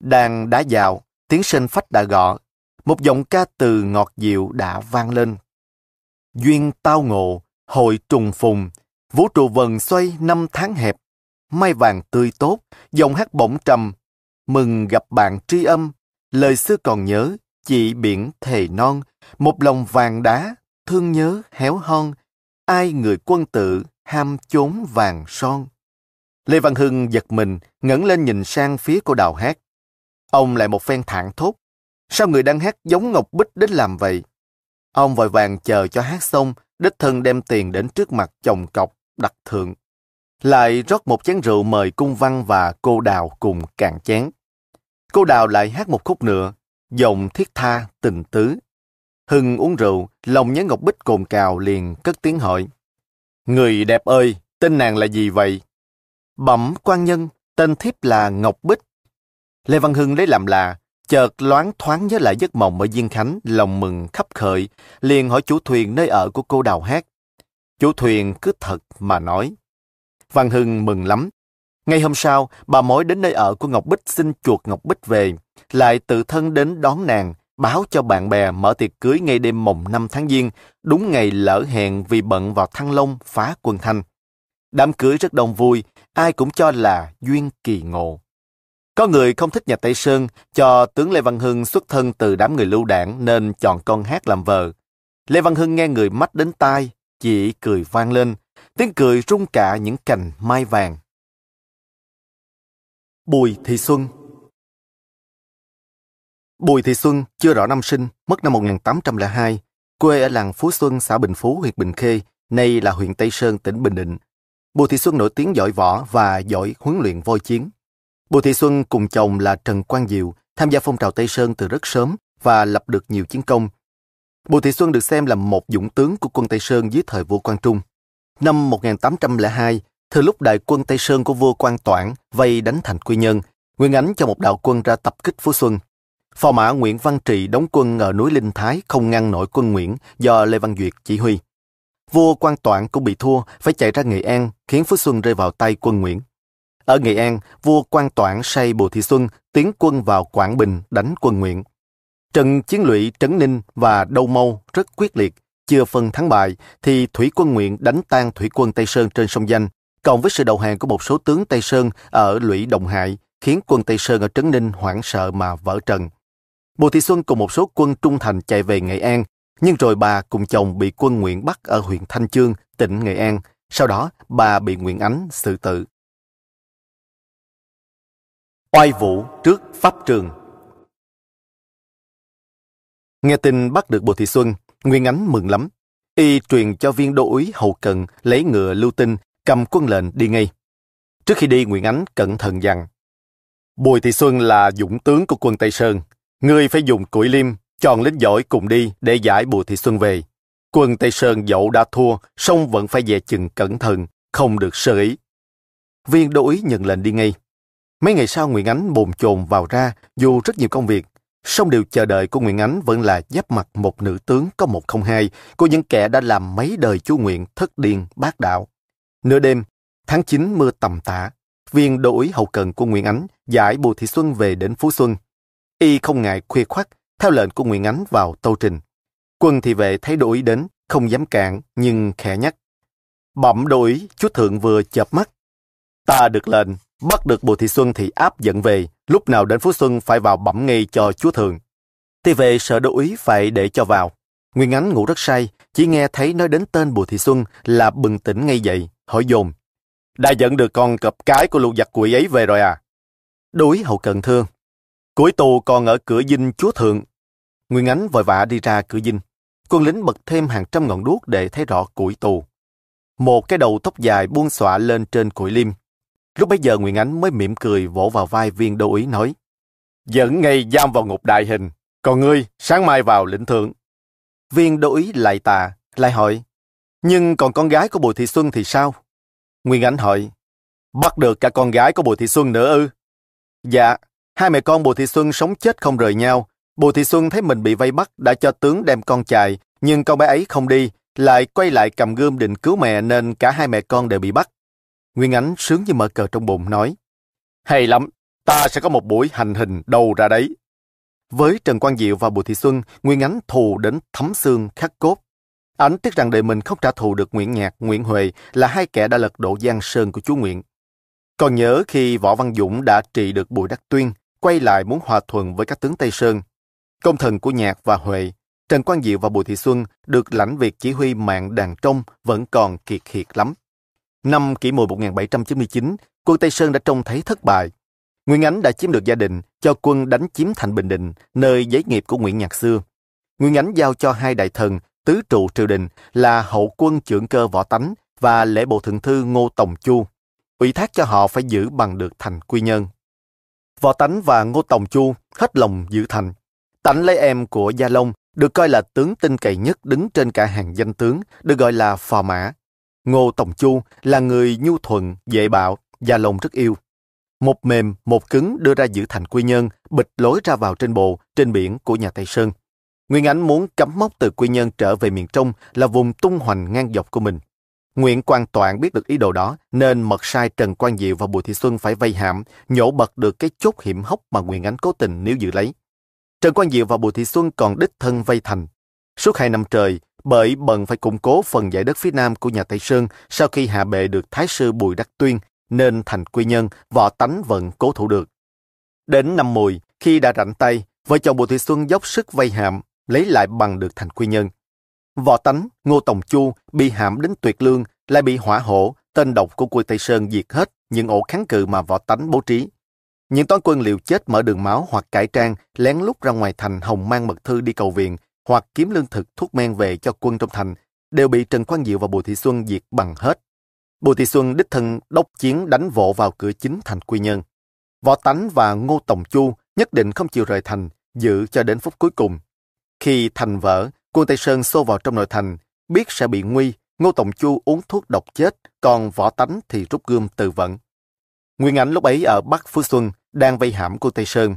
A: Đàn đã dạo, tiếng sinh phách đã gõ. Một giọng ca từ ngọt dịu đã vang lên. Duyên tao ngộ, hội trùng phùng, vũ trụ vần xoay năm tháng hẹp. Mai vàng tươi tốt, giọng hát bổng trầm. Mừng gặp bạn tri âm, lời xưa còn nhớ, chị biển thề non, một lòng vàng đá, thương nhớ héo hon, ai người quân tự ham chốn vàng son. Lê Văn Hưng giật mình, ngẩng lên nhìn sang phía cô đào hát. Ông lại một phen thẳng thốt. Sao người đang hát giống Ngọc Bích đến làm vậy? Ông vội vàng chờ cho hát xong, đích thân đem tiền đến trước mặt chồng cọc, đặt thượng. Lại rót một chén rượu mời cung văn và cô đào cùng cạn chén. Cô đào lại hát một khúc nữa, giọng thiết tha, tình tứ. Hưng uống rượu, lòng nhớ Ngọc Bích cồn cào liền cất tiếng hỏi. Người đẹp ơi, tên nàng là gì vậy? Bẩm quan nhân, tên thiếp là Ngọc Bích. Lê Văn Hưng lấy làm lạ, chợt loáng thoáng nhớ lại giấc mộng ở Diên Khánh, lòng mừng khắp khởi, liền hỏi chủ thuyền nơi ở của cô đào hát. Chủ thuyền cứ thật mà nói. Văn Hưng mừng lắm. Ngay hôm sau, bà mối đến nơi ở của Ngọc Bích xin chuột Ngọc Bích về, lại tự thân đến đón nàng, báo cho bạn bè mở tiệc cưới ngay đêm mồng 5 tháng Giêng, đúng ngày lỡ hẹn vì bận vào Thăng Long phá quân Thanh. Đám cưới rất đông vui, ai cũng cho là duyên kỳ ngộ. Có người không thích nhà Tây Sơn, cho tướng Lê Văn Hưng xuất thân từ đám người lưu đảng nên chọn con hát làm vợ. Lê Văn Hưng nghe người mắt đến tai, chỉ cười vang lên, tiếng cười rung cả những cành mai vàng. Bùi Thị Xuân Bùi Thị Xuân chưa rõ năm sinh, mất năm 1802, quê ở làng Phú Xuân, xã Bình Phú, huyện Bình Khê, nay là huyện Tây Sơn, tỉnh Bình Định. Bùi Thị Xuân nổi tiếng giỏi võ và giỏi huấn luyện voi chiến. Bùi Thị Xuân cùng chồng là Trần Quang Diệu tham gia phong trào Tây Sơn từ rất sớm và lập được nhiều chiến công. Bùi Thị Xuân được xem là một dũng tướng của quân Tây Sơn dưới thời vua Quang Trung. Năm 1802, thừa lúc đại quân Tây Sơn của vua Quang Toản vây đánh thành Quy Nhơn, Nguyên Ánh cho một đạo quân ra tập kích Phú Xuân. Phò mã Nguyễn Văn Trị đóng quân ở núi Linh Thái không ngăn nổi quân Nguyễn do Lê Văn Duyệt chỉ huy. Vua Quang Toản cũng bị thua, phải chạy ra Nghệ An, khiến Phú Xuân rơi vào tay quân Nguyễn. Ở Nghệ An, vua Quang Toản say Bùi Thị Xuân tiến quân vào Quảng Bình đánh quân Nguyễn. Trận chiến lũy Trấn Ninh và Đâu Mâu rất quyết liệt, chưa phân thắng bại thì thủy quân Nguyễn đánh tan thủy quân Tây Sơn trên sông Danh, cộng với sự đầu hàng của một số tướng Tây Sơn ở lũy Đồng Hải, khiến quân Tây Sơn ở Trấn Ninh hoảng sợ mà vỡ trận. Bùi Thị Xuân cùng một số quân trung thành chạy về Nghệ An, nhưng rồi bà cùng chồng bị quân Nguyễn bắt ở huyện Thanh Chương, tỉnh Nghệ An. Sau đó, bà bị Nguyễn Ánh xử tử. Oai vũ trước Pháp trường Nghe tin bắt được Bùi Thị Xuân, Nguyên Ánh mừng lắm. Y truyền cho viên đô úy hậu cần lấy ngựa lưu tinh, cầm quân lệnh đi ngay. Trước khi đi, Nguyễn Ánh cẩn thận dặn. Bùi Thị Xuân là dũng tướng của quân Tây Sơn. Ngươi phải dùng củi liêm, chọn lính giỏi cùng đi để giải Bùi Thị Xuân về. Quân Tây Sơn dẫu đã thua, song vẫn phải về chừng cẩn thận, không được sơ ý. Viên đô úy nhận lệnh đi ngay. Mấy ngày sau Nguyễn Ánh bồn chồn vào ra dù rất nhiều công việc, song điều chờ đợi của Nguyễn Ánh vẫn là giáp mặt một nữ tướng có một không hai của những kẻ đã làm mấy đời chú Nguyện thất điên bác đạo. Nửa đêm, tháng 9 mưa tầm tã, viên đô úy hậu cần của Nguyễn Ánh giải Bùi Thị Xuân về đến Phú Xuân. Y không ngại khuya khoắt, theo lệnh của Nguyễn Ánh vào tâu trình. Quân thị vệ thấy đô úy đến, không dám cạn nhưng khẽ nhắc. Bẩm đô úy, chú thượng vừa chợp mắt. Ta được lệnh, bắt được Bùi Thị Xuân thì áp dẫn về, lúc nào đến Phú Xuân phải vào bẩm ngay cho chúa thường. Thì về sợ đô úy phải để cho vào. Nguyên Ánh ngủ rất say, chỉ nghe thấy nói đến tên Bùi Thị Xuân là bừng tỉnh ngay dậy, hỏi dồn. Đã dẫn được con cặp cái của lũ giặc quỷ ấy về rồi à? Đối hậu cận thương. Cuối tù còn ở cửa dinh chúa thượng. Nguyên Ánh vội vã đi ra cửa dinh. Quân lính bật thêm hàng trăm ngọn đuốc để thấy rõ củi tù. Một cái đầu tóc dài buông xõa lên trên củi lim. Lúc bấy giờ Nguyễn Ánh mới mỉm cười vỗ vào vai viên đô ý nói Dẫn ngay giam vào ngục đại hình, còn ngươi sáng mai vào lĩnh thượng. Viên đô ý lại tà, lại hỏi Nhưng còn con gái của Bùi Thị Xuân thì sao? Nguyên Ánh hỏi Bắt được cả con gái của Bùi Thị Xuân nữa ư? Dạ, hai mẹ con Bùi Thị Xuân sống chết không rời nhau. Bùi Thị Xuân thấy mình bị vây bắt đã cho tướng đem con chạy, nhưng con bé ấy không đi, lại quay lại cầm gươm định cứu mẹ nên cả hai mẹ con đều bị bắt. Nguyên Ánh sướng như mở cờ trong bụng nói, Hay lắm, ta sẽ có một buổi hành hình đầu ra đấy. Với Trần Quang Diệu và Bùi Thị Xuân, Nguyên Ánh thù đến thấm xương khắc cốt. Ánh tiếc rằng đời mình không trả thù được Nguyễn Nhạc, Nguyễn Huệ là hai kẻ đã lật đổ Giang Sơn của chú Nguyễn. Còn nhớ khi Võ Văn Dũng đã trị được Bùi Đắc Tuyên, quay lại muốn hòa thuận với các tướng Tây Sơn. Công thần của Nhạc và Huệ, Trần Quang Diệu và Bùi Thị Xuân được lãnh việc chỉ huy mạng đàn trong vẫn còn kiệt hiệt lắm. Năm kỷ mùi 1799, quân Tây Sơn đã trông thấy thất bại. Nguyễn Ánh đã chiếm được gia đình, cho quân đánh chiếm thành Bình Định, nơi giấy nghiệp của Nguyễn Nhạc xưa. Nguyễn Ánh giao cho hai đại thần, tứ trụ triều đình là hậu quân trưởng cơ võ tánh và lễ bộ thượng thư Ngô Tòng Chu, ủy thác cho họ phải giữ bằng được thành quy nhân. Võ tánh và Ngô Tòng Chu hết lòng giữ thành. Tánh lấy em của Gia Long được coi là tướng tinh cậy nhất đứng trên cả hàng danh tướng, được gọi là phò mã. Ngô Tòng Chu là người nhu thuận, dễ bạo, và lòng rất yêu. Một mềm, một cứng đưa ra giữ thành quy nhân, bịch lối ra vào trên bộ, trên biển của nhà Tây Sơn. Nguyên Ánh muốn cắm mốc từ quy nhân trở về miền Trung là vùng tung hoành ngang dọc của mình. Nguyễn Quang Toạn biết được ý đồ đó, nên mật sai Trần Quang Diệu và Bùi Thị Xuân phải vây hãm, nhổ bật được cái chốt hiểm hóc mà Nguyễn Ánh cố tình nếu giữ lấy. Trần Quang Diệu và Bùi Thị Xuân còn đích thân vây thành. Suốt hai năm trời, bởi bận phải củng cố phần giải đất phía nam của nhà Tây Sơn sau khi hạ bệ được Thái sư Bùi Đắc Tuyên, nên thành quy nhân, võ tánh vẫn cố thủ được. Đến năm mùi, khi đã rảnh tay, vợ chồng Bùi Thị Xuân dốc sức vây hãm, lấy lại bằng được thành quy nhân. Võ tánh, Ngô Tòng Chu bị hãm đến tuyệt lương, lại bị hỏa hổ, tên độc của quân Tây Sơn diệt hết những ổ kháng cự mà võ tánh bố trí. Những toán quân liều chết mở đường máu hoặc cải trang, lén lút ra ngoài thành hồng mang mật thư đi cầu viện, hoặc kiếm lương thực thuốc men về cho quân trong thành, đều bị Trần Quang Diệu và Bùi Thị Xuân diệt bằng hết. Bùi Thị Xuân đích thân đốc chiến đánh vộ vào cửa chính thành Quy Nhân. Võ Tánh và Ngô tổng Chu nhất định không chịu rời thành, giữ cho đến phút cuối cùng. Khi thành vỡ, quân Tây Sơn xô vào trong nội thành, biết sẽ bị nguy, Ngô tổng Chu uống thuốc độc chết, còn Võ Tánh thì rút gươm tự vận. Nguyên Ảnh lúc ấy ở Bắc Phú Xuân, đang vây hãm quân Tây Sơn.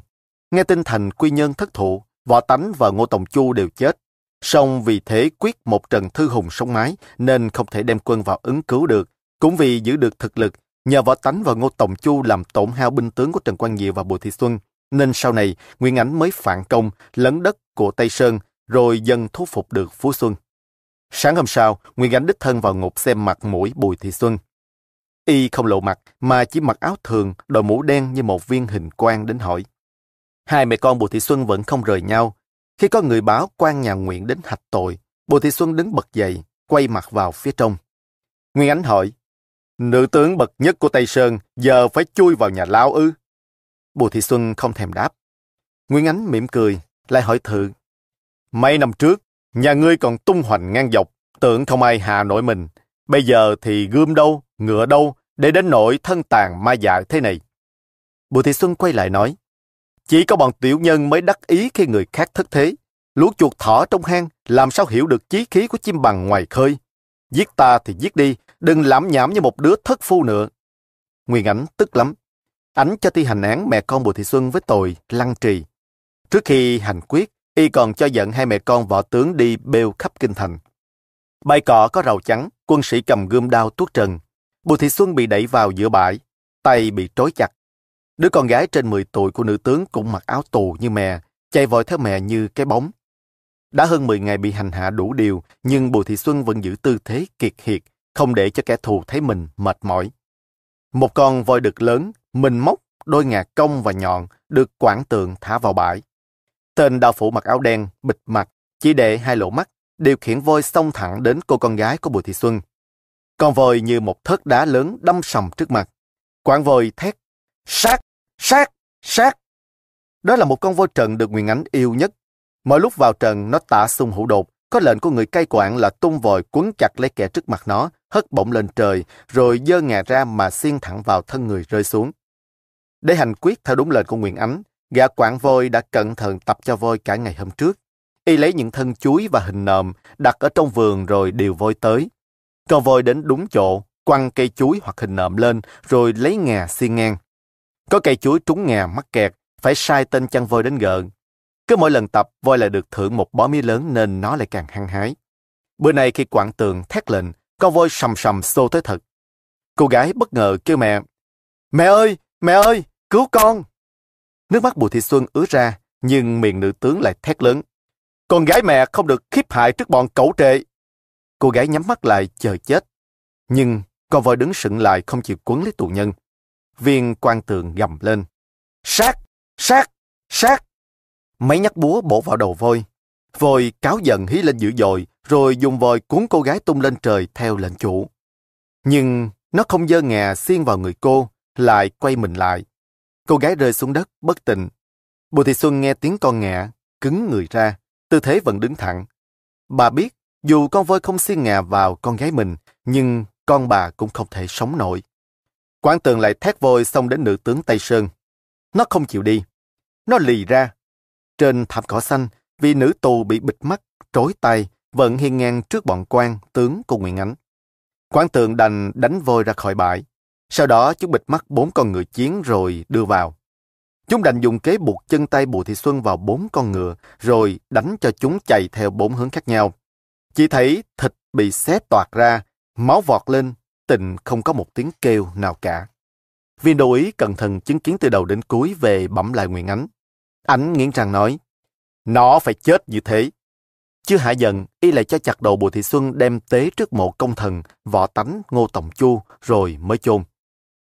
A: Nghe tin thành quy nhân thất thụ, Võ Tánh và Ngô Tòng Chu đều chết. Song vì thế quyết một trận thư hùng sông mái nên không thể đem quân vào ứng cứu được. Cũng vì giữ được thực lực, nhờ Võ Tánh và Ngô Tòng Chu làm tổn hao binh tướng của Trần Quang Diệu và Bùi Thị Xuân, nên sau này Nguyên Ánh mới phản công, lấn đất của Tây Sơn, rồi dần thu phục được Phú Xuân. Sáng hôm sau, Nguyên Ánh đích thân vào ngục xem mặt mũi Bùi Thị Xuân. Y không lộ mặt, mà chỉ mặc áo thường, đội mũ đen như một viên hình quan đến hỏi. Hai mẹ con Bùi Thị Xuân vẫn không rời nhau. Khi có người báo quan nhà Nguyện đến hạch tội, Bùi Thị Xuân đứng bật dậy, quay mặt vào phía trong. Nguyên Ánh hỏi, Nữ tướng bậc nhất của Tây Sơn giờ phải chui vào nhà lao ư? Bùi Thị Xuân không thèm đáp. Nguyên Ánh mỉm cười, lại hỏi thử. Mấy năm trước, nhà ngươi còn tung hoành ngang dọc, tưởng không ai hạ nổi mình. Bây giờ thì gươm đâu, ngựa đâu, để đến nỗi thân tàn ma dại thế này. Bùi Thị Xuân quay lại nói, chỉ có bọn tiểu nhân mới đắc ý khi người khác thất thế. Lũ chuột thỏ trong hang làm sao hiểu được chí khí của chim bằng ngoài khơi. Giết ta thì giết đi, đừng lãm nhảm như một đứa thất phu nữa. Nguyên ảnh tức lắm. Ảnh cho thi hành án mẹ con Bùi Thị Xuân với tội lăng trì. Trước khi hành quyết, y còn cho giận hai mẹ con võ tướng đi bêu khắp kinh thành. Bay cỏ có rào trắng, quân sĩ cầm gươm đao tuốt trần. Bùi Thị Xuân bị đẩy vào giữa bãi, tay bị trói chặt. Đứa con gái trên 10 tuổi của nữ tướng cũng mặc áo tù như mẹ, chạy vội theo mẹ như cái bóng. Đã hơn 10 ngày bị hành hạ đủ điều, nhưng Bùi Thị Xuân vẫn giữ tư thế kiệt hiệt, không để cho kẻ thù thấy mình mệt mỏi. Một con voi đực lớn, mình móc, đôi ngà cong và nhọn, được quảng tượng thả vào bãi. Tên đào phủ mặc áo đen, bịt mặt, chỉ để hai lỗ mắt, điều khiển voi xông thẳng đến cô con gái của Bùi Thị Xuân. Con voi như một thớt đá lớn đâm sầm trước mặt. Quảng voi thét, sát, sát, sát. Đó là một con voi trần được Nguyên Ánh yêu nhất. Mỗi lúc vào trần, nó tả sung hữu đột, có lệnh của người cai quản là tung vòi quấn chặt lấy kẻ trước mặt nó, hất bổng lên trời, rồi dơ ngà ra mà xiên thẳng vào thân người rơi xuống. Để hành quyết theo đúng lệnh của Nguyễn Ánh, gã quản voi đã cẩn thận tập cho voi cả ngày hôm trước. Y lấy những thân chuối và hình nòm đặt ở trong vườn rồi điều voi tới. Con voi đến đúng chỗ, quăng cây chuối hoặc hình nòm lên rồi lấy ngà xiên ngang. Có cây chuối trúng ngà mắc kẹt, phải sai tên chăn voi đến gợn. Cứ mỗi lần tập, voi lại được thưởng một bó mía lớn nên nó lại càng hăng hái. Bữa nay khi quảng tường thét lệnh, con voi sầm sầm xô tới thật. Cô gái bất ngờ kêu mẹ, Mẹ ơi, mẹ ơi, cứu con! Nước mắt Bùi Thị Xuân ứa ra, nhưng miệng nữ tướng lại thét lớn. Con gái mẹ không được khiếp hại trước bọn cẩu trệ. Cô gái nhắm mắt lại chờ chết. Nhưng con voi đứng sững lại không chịu quấn lấy tù nhân. Viên quan tường gầm lên. Sát! Sát! Sát! Mấy nhát búa bổ vào đầu voi. Voi cáo giận hí lên dữ dội, rồi dùng voi cuốn cô gái tung lên trời theo lệnh chủ. Nhưng nó không dơ ngà xiên vào người cô, lại quay mình lại. Cô gái rơi xuống đất, bất tỉnh. Bùi Thị Xuân nghe tiếng con ngạ, cứng người ra, tư thế vẫn đứng thẳng. Bà biết, dù con voi không xiên ngà vào con gái mình, nhưng con bà cũng không thể sống nổi. Quán tường lại thét vôi xông đến nữ tướng Tây Sơn. Nó không chịu đi. Nó lì ra. Trên thảm cỏ xanh, vì nữ tù bị bịt mắt, trối tay, vẫn hiên ngang trước bọn quan, tướng của Nguyễn Ánh. Quán tường đành đánh vôi ra khỏi bãi. Sau đó chúng bịt mắt bốn con ngựa chiến rồi đưa vào. Chúng đành dùng kế buộc chân tay Bùi Thị Xuân vào bốn con ngựa, rồi đánh cho chúng chạy theo bốn hướng khác nhau. Chỉ thấy thịt bị xé toạc ra, máu vọt lên, tình không có một tiếng kêu nào cả. Viên đô ý cẩn thận chứng kiến từ đầu đến cuối về bẩm lại Nguyễn Ánh. Ánh nghiến răng nói, nó phải chết như thế. Chưa hạ giận, y lại cho chặt đầu Bùi Thị Xuân đem tế trước mộ công thần, võ tánh, ngô tổng chu, rồi mới chôn.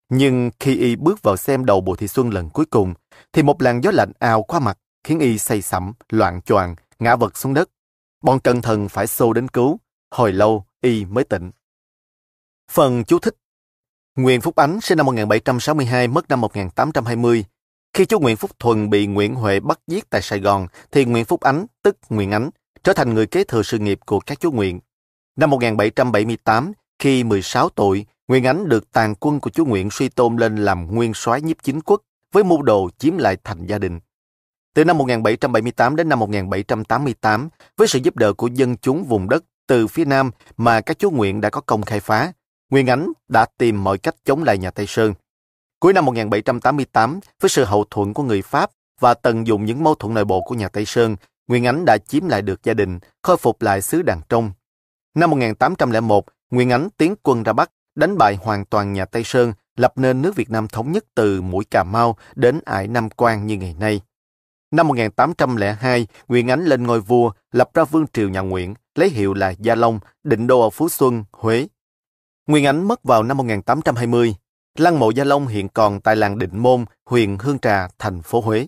A: Nhưng khi y bước vào xem đầu Bùi Thị Xuân lần cuối cùng, thì một làn gió lạnh ào qua mặt, khiến y say sẩm, loạn choàng, ngã vật xuống đất. Bọn cẩn thần phải xô đến cứu, hồi lâu y mới tỉnh. Phần chú thích Nguyễn Phúc Ánh sinh năm 1762, mất năm 1820. Khi chú Nguyễn Phúc Thuần bị Nguyễn Huệ bắt giết tại Sài Gòn, thì Nguyễn Phúc Ánh, tức Nguyễn Ánh, trở thành người kế thừa sự nghiệp của các chú Nguyễn. Năm 1778, khi 16 tuổi, Nguyễn Ánh được tàn quân của chú Nguyễn suy tôn lên làm nguyên soái nhiếp chính quốc với mưu đồ chiếm lại thành gia đình. Từ năm 1778 đến năm 1788, với sự giúp đỡ của dân chúng vùng đất từ phía Nam mà các chú Nguyễn đã có công khai phá, Nguyên Ánh đã tìm mọi cách chống lại nhà Tây Sơn. Cuối năm 1788, với sự hậu thuẫn của người Pháp và tận dụng những mâu thuẫn nội bộ của nhà Tây Sơn, Nguyên Ánh đã chiếm lại được gia đình, khôi phục lại xứ Đàn Trong. Năm 1801, Nguyên Ánh tiến quân ra Bắc, đánh bại hoàn toàn nhà Tây Sơn, lập nên nước Việt Nam thống nhất từ mũi Cà Mau đến ải Nam Quan như ngày nay. Năm 1802, Nguyên Ánh lên ngôi vua, lập ra vương triều nhà Nguyễn, lấy hiệu là Gia Long, định đô ở Phú Xuân, Huế. Nguyên Ánh mất vào năm 1820. Lăng mộ Gia Long hiện còn tại làng Định Môn, huyện Hương Trà, thành phố Huế.